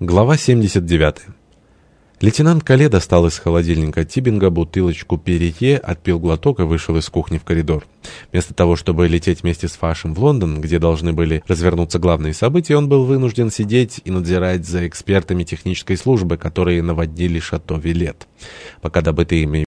Глава 79. Лейтенант Кале достал из холодильника Тибинга бутылочку перье, отпил глоток и вышел из кухни в коридор. Вместо того, чтобы лететь вместе с Фашем в Лондон, где должны были развернуться главные события, он был вынужден сидеть и надзирать за экспертами технической службы, которые наводнили шато Вилет. Пока добытые ими